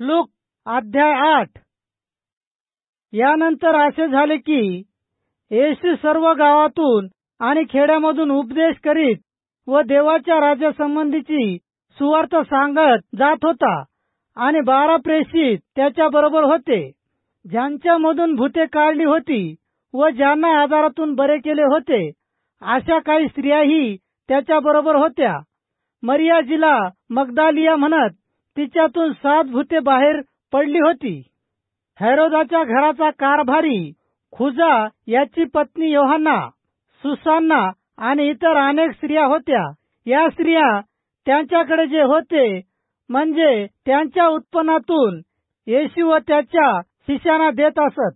Look अध्याय आठ. यानंतर असे झाले की येशू सर्व गावातून आणि खेड्यामधून उपदेश करीत व देवाच्या राज्यासंबंधीची सुवार्थ सांगत जात होता आणि बारा प्रेषित त्याच्याबरोबर होते ज्यांच्यामधून भूते काढली होती व ज्यांना आजारातून बरे केले होते अशा काही स्त्रियाही त्याच्याबरोबर होत्या. मरिया जिला मगदालिया म्हणत तिच्यातून सात भूते बाहेर पडली होती. हेरोदाच्या घराचा कारभारी खुजा याची पत्नी योहाना सुसान्ना आणि इतर अनेक स्त्रिया होत्या. या स्त्रिया त्यांच्याकडे जे होते म्हणजे त्यांच्या उत्पन्नातून येशू व त्याच्या शिष्यांना देत असत.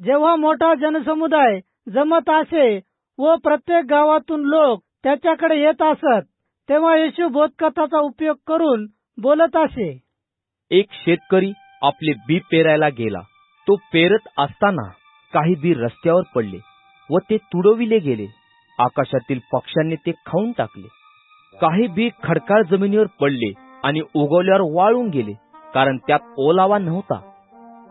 जेव्हा मोठा जनसमुदाय जमत असे व प्रत्येक गावातून लोक त्याच्याकडे येत असत तेव्हा येशू बोधकथाचा उपयोग करून बोलत असे. एक शेतकरी आपले बी पेरायला गेला. तो पेरत असताना काही बी रस्त्यावर पडले व ते तुडविले गेले. आकाशातील पक्ष्यांनी ते खाऊन टाकले. काही बी खडकाळ जमिनीवर पडले आणि उगवल्यावर वाळून गेले कारण त्यात ओलावा नव्हता.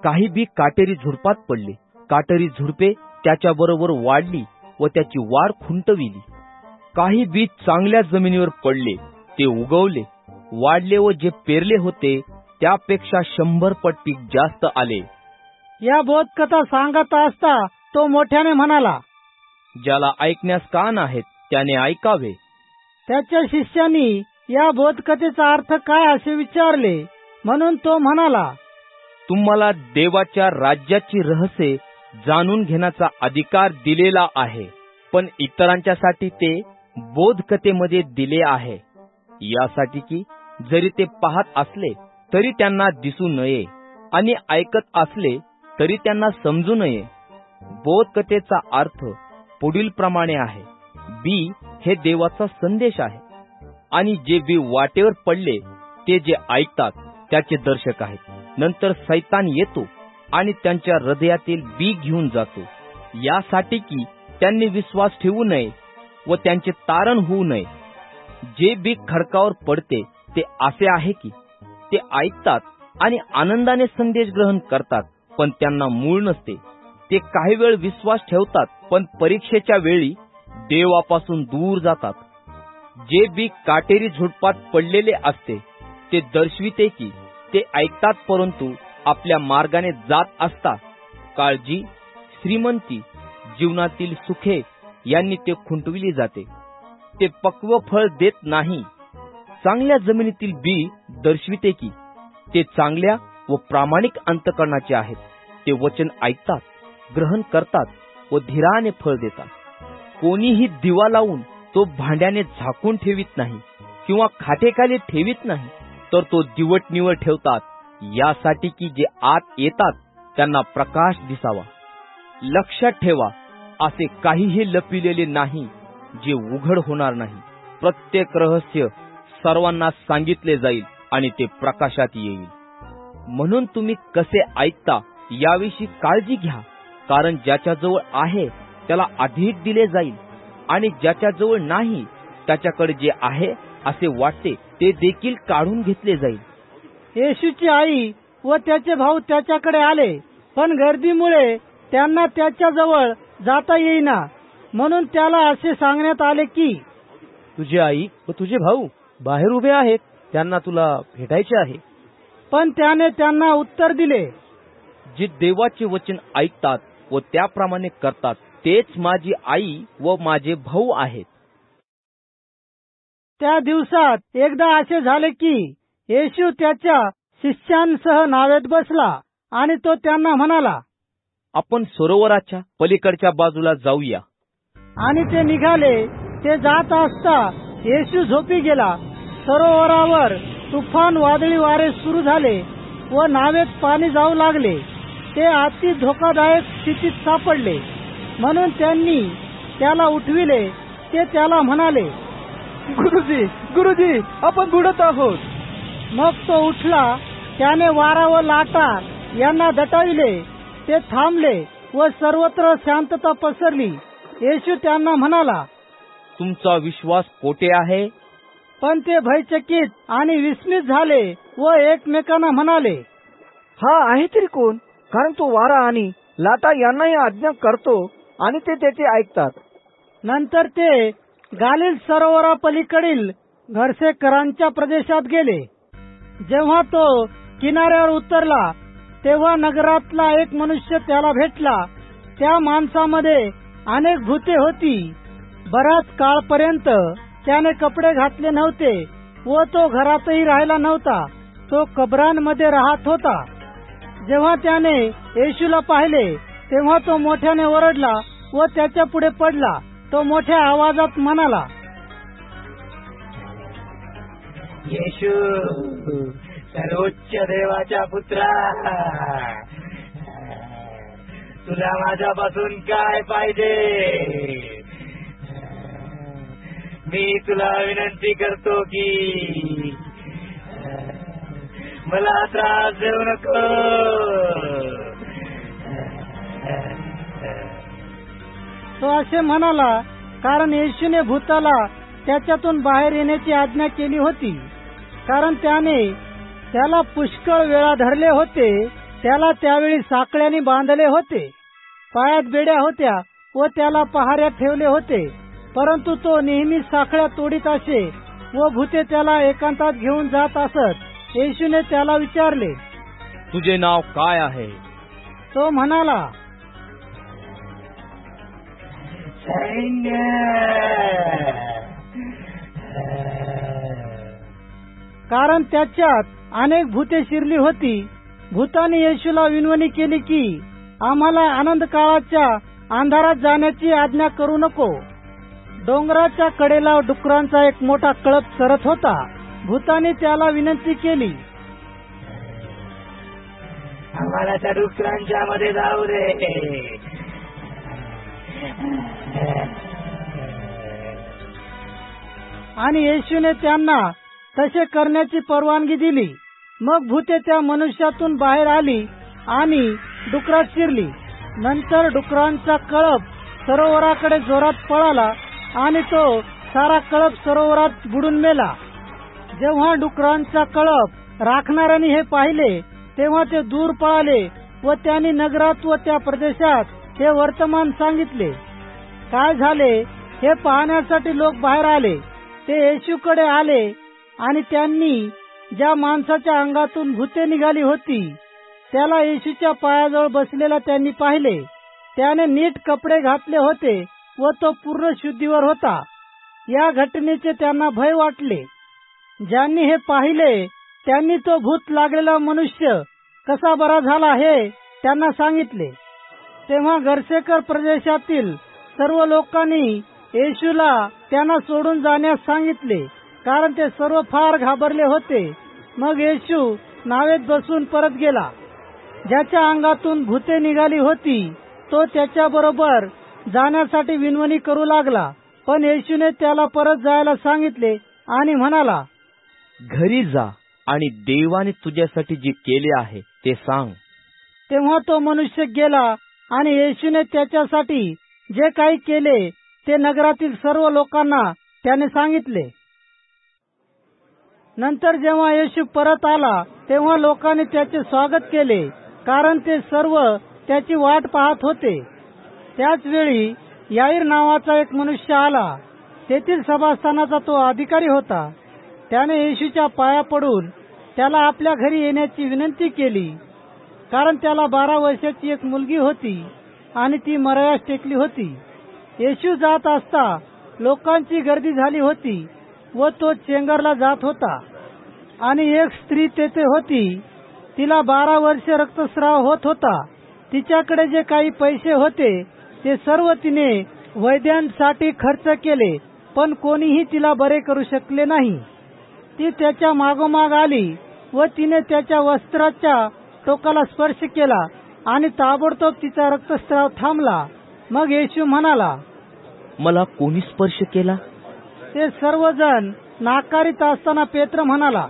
काही बी काटेरी झुडपात पडले. काटेरी झुडपे त्याच्याबरोबर वाढली व त्याची वाढ खुंटविली. काही बी चांगल्या जमिनीवर पडले ते उगवले. वाढले व जे पेरले होते त्यापेक्षा शंभर पट पीक जास्त आले. या बोधकथा सांगत असता तो मोठ्याने म्हणाला ज्याला ऐकण्यास कान आहेत त्याने ऐकावे. त्याच्या शिष्यांनी या बोधकथेचा अर्थ काय असे विचारले म्हणून तो म्हणाला तुम्हाला देवाच्या राज्याची रहस्य जाणून घेण्याचा अधिकार दिलेला आहे पण इतरांच्यासाठी ते बोधकथेमध्ये दिले आहे. यासाठी की जरी ते पाहत असले तरी त्यांना दिसू नये आणि ऐकत असले तरी त्यांना समजू नये. बोधकथेचा अर्थ पुढील प्रमाणे आहे. बी हे देवाचा संदेश आहे. आणि जे बी वाटेवर पडले ते जे ऐकतात त्याचे दर्शक आहेत. नंतर सैतान येतो आणि त्यांच्या हृदयातील बी घेऊन जातो. यासाठी की त्यांनी विश्वास ठेवू नये व त्यांचे तारण होऊ नये. जे बी खडकावर पडते ते असे आहे की ते ऐकतात आणि आनंदाने संदेश ग्रहण करतात पण त्यांना मूळ नसते. ते काही वेळ विश्वास ठेवतात पण परीक्षेच्या वेळी देवापासून दूर जातात. जे बी काटेरी झुडपात पडलेले असते ते दर्शविते की ते ऐकतात परंतु आपल्या मार्गाने जात असता काळजी श्रीमंती जीवनातील सुखे यांनी ते खुंटविली जाते. ते पक्व फळ देत नाही. चांगल्या जमिनीतील बी दर्शविते की ते चांगल्या व प्रामाणिक अंतकरणाचे आहेत. ते वचन ऐकतात ग्रहण करतात व धीराने फळ देतात. कोणीही दिवा लावून तो भांड्याने झाकून ठेवित नाही किंवा खाटेखाली ठेवित नाही तर तो दिवट निवड ठेवतात. यासाठी की जे आत येतात त्यांना प्रकाश दिसावा. लक्षात ठेवा असे काहीही लपिलेले नाही जे उघड होणार नाही. प्रत्येक रहस्य सर्वांना सांगितले जाईल आणि ते प्रकाशात येईल. म्हणून तुम्ही कसे ऐकता याविषयी काळजी घ्या कारण ज्याच्याजवळ आहे त्याला अधिक दिले जाईल. आणि ज्याच्याजवळ नाही त्याच्याकडे जे आहे असे वाटते ते देखील काढून घेतले जाईल. येशूची आई व त्याचे भाऊ त्याच्याकडे आले. पण गर्दीमुळे त्यांना त्याच्याजवळ जाता येईना. म्हणून त्याला असे सांगण्यात आले की तुझी आई व तुझे भाऊ बाहेर उभे आहेत त्यांना तुला भेटायचे आहे. पण त्याने त्यांना उत्तर दिले जे देवाचे वचन ऐकतात व त्याप्रमाणे करतात तेच माझी आई व माझे भाऊ आहेत. त्या दिवसात एकदा असे झाले की येशू त्याच्या शिष्यांसह नावेत बसला आणि तो त्यांना म्हणाला आपण सरोवराच्या पलीकडच्या बाजूला जाऊया. आणि ते निघाले ते जात असता येशू झोपी गेला. सरोवरावर तुफान वादळी वारे सुरू झाले व नावेत पाणी जाऊ लागले. ते अति धोकादायक स्थितीत सापडले. म्हणून त्यांनी त्याला उठविले ते त्याला म्हणाले गुरुजी गुरुजी आपण बुडत आहोत. मग तो उठला त्याने वारा व लाटा यांना दटाविले ते थांबले व सर्वत्र शांतता पसरली. येशू त्यांना म्हणाला तुमचा विश्वास कोठे आहे? पण ते भयचकित आणि विस्मित झाले व एकमेकांना म्हणाले हा आहे तरी कोण कारण तो वारा आणि लाटा यांनाही आज्ञा करतो आणि ते त्याचे ऐकतात. नंतर ते गालिल सरोवरापलीकडील घरसेकरांच्या प्रदेशात गेले. जेव्हा तो किनाऱ्यावर उतरला तेव्हा नगरातला एक मनुष्य त्याला भेटला. त्या माणसामध्ये अनेक भूते होती. बराच काळपर्यंत त्याने कपडे घातले नव्हते व तो घरातही राहिला नव्हता. तो कबरांमध्ये राहत होता. जेव्हा त्याने येशूला पाहिले तेव्हा तो मोठ्याने ओरडला व त्याच्या पुढे पडला. तो मोठ्या आवाजात म्हणाला येशू. सर्वोच्च देवाच्या पुत्रा. तुला माझ्यापासून काय पाहिजे? मी तुला विनंती करतो की मला त्रास देऊ नको. तो असे म्हणाला कारण येशूने भूताला त्याच्यातून बाहेर येण्याची आज्ञा केली होती. कारण त्याने त्याला पुष्कळ वेळा धरले होते. त्याला त्यावेळी साकळ्याने बांधले होते. पायात बेड्या होत्या व त्याला पहाऱ्यात ठेवले होते. परंतु तो नेहमी साखळ्या तोडीत असे व भूते त्याला एकांतात घेऊन जात असत. येशूने त्याला विचारले तुझे नाव काय आहे? तो म्हणाला कारण त्याच्यात अनेक भूते शिरली होती. भूताने येशूला विनवणी केली की आम्हाला आनंद काळाच्या अंधारात जाण्याची आज्ञा करू नको. डोंगराच्या कडेला डुकरांचा एक मोठा कळप सरत होता. भूताने त्याला विनंती केली आम्हाला त्या डुकरांच्या मध्ये जाऊ दे. आणि येशूने त्यांना तसे करण्याची परवानगी दिली. मग भूते त्या मनुष्यातून बाहेर आली आणि डुकरात शिरली. नंतर डुकरांचा कळप सरोवराकडे जोरात पळाला आणि तो सारा कळप सरोवरात बुडून मेला. जेव्हा डुकरांचा कळप राखणाऱ्यांनी हे पाहिले तेव्हा ते दूर पळाले व त्यांनी नगरात व त्या प्रदेशात हे वर्तमान सांगितले. काय झाले हे पाहण्यासाठी लोक बाहेर आले. ते येशूकडे आले आणि त्यांनी ज्या माणसाच्या अंगातून भूते निघाली होती त्याला येशूच्या पायाजवळ बसलेला त्यांनी पाहिले. त्याने नीट कपडे घातले होते व तो पूर्ण शुद्धीवर होता. या घटनेचे त्यांना भय वाटले. ज्यांनी हे पाहिले त्यांनी तो भूत लागलेला मनुष्य कसा बरा झाला हे त्यांना सांगितले. तेव्हा घरसेकर प्रदेशातील सर्व लोकांनी येशूला त्यांना सोडून जाण्यास सांगितले. कारण ते सर्व फार घाबरले होते. मग येशू नावेत बसून परत गेला. ज्याच्या अंगातून भूते निघाली होती तो त्याच्या बरोबर जाण्यासाठी विनवणी करू लागला. पण येशूने त्याला परत जायला सांगितले आणि म्हणाला घरी जा आणि देवाने तुझ्यासाठी जे केले आहे ते सांग. तेव्हा तो मनुष्य गेला आणि येशूने त्याच्यासाठी जे काही केले ते नगरातील सर्व लोकांना त्याने सांगितले. नंतर जेव्हा येशू परत आला तेव्हा लोकांनी त्याचे स्वागत केले कारण ते सर्व त्याची वाट पाहत होते. त्याच वेळी याईर नावाचा एक मनुष्य आला. तेथील सभास्थानाचा तो अधिकारी होता. त्याने येशूच्या पाया पडून त्याला आपल्या घरी येण्याची विनंती केली कारण त्याला बारा वर्षाची एक मुलगी होती आणि ती मरयास टेकली होती. येशू जात असता लोकांची गर्दी झाली होती व तो चेंगरला जात होता. आणि एक स्त्री तेथे होती. तिला बारा वर्ष रक्तस्राव होत होता. तिच्याकडे जे काही पैसे होते ते सर्व तिने वैद्यांसाठी खर्च केले पण कोणीही तिला बरे करू शकले नाही. ती त्याच्या मागोमाग आली व तिने त्याच्या वस्त्राच्या टोकाला स्पर्श केला आणि ताबडतोब तिचा रक्तस्राव थांबला. मग येशू म्हणाला मला कोणी स्पर्श केला? ते सर्वजण नाकारीत असताना पेत्र म्हणाला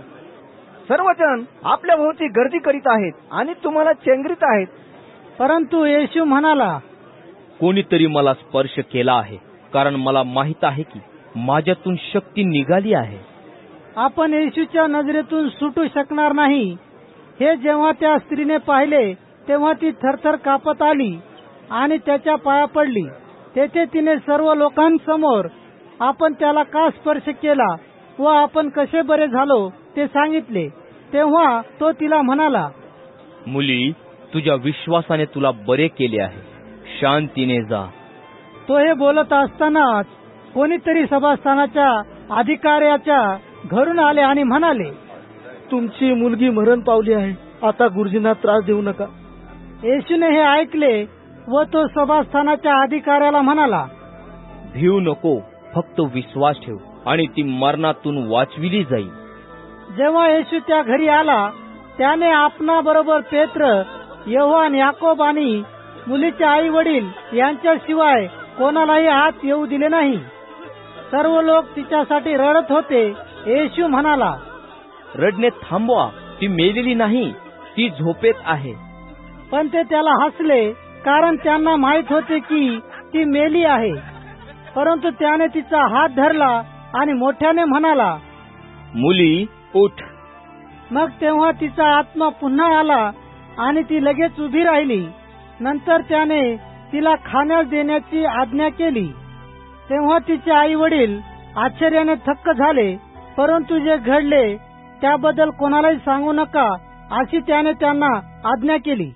सर्वजण आपल्या भोवती गर्दी करीत आहेत आणि तुम्हाला चेंगरीत आहेत. परंतु येशू म्हणाला कोणीतरी मला स्पर्श केला आहे कारण मला माहीत आहे की माझ्यातून शक्ती निघाली आहे. आपण येशूच्या नजरेतून सुटू शकणार नाही. हे जेव्हा त्या स्त्रीने पाहिले तेव्हा ती थरथर कापत आली आणि त्याच्या पाया पडली. तेथे तिने सर्व लोकांसमोर आपण त्याला का स्पर्श केला? व आपण कसे बरे झालो ते सांगितले. तेव्हा तो तिला म्हणाला मुली तुझ्या विश्वासाने तुला बरे केले आहे. शांतीने जा. तो हे बोलत असतानाच कोणीतरी सभास्थानाच्या अधिकाऱ्याच्या घरून आले आणि म्हणाले तुमची मुलगी मरण पावली आहे. आता गुरुजींना त्रास देऊ नका. येशूने हे ऐकले व तो सभास्थानाच्या अधिकाऱ्याला म्हणाला भिऊ नको. फक्त विश्वास ठेव. आणि ती मरणातून वाचविली जाईल. जेव्हा येशू त्या घरी आला त्याने आपणा बरोबर पेत्र यहोवान याकोब आणि मुलीचे आई वडील यांच्याशिवाय कोणालाही हात येऊ दिले नाही. सर्व लोक तिच्यासाठी रडत होते. येशू म्हणाला रडणे थांबवा ती मेलेली नाही ती झोपेत आहे. पण ते त्याला हसले कारण त्यांना माहीत होते की ती मेली आहे. परंतु त्याने तिचा हात धरला आणि मोठ्याने म्हणाला मुली उठ. मग तेव्हा तिचा आत्मा पुन्हा आला आणि ती लगेच उभी राहिली. नंतर त्याने तिला खाण्यास देण्याची आज्ञा केली. तेव्हा तिचे आई वडील आश्चर्याने थक्क झाले परंतु जे घडले त्याबद्दल कोणालाही सांगू नका अशी त्याने त्यांना आज्ञा केली.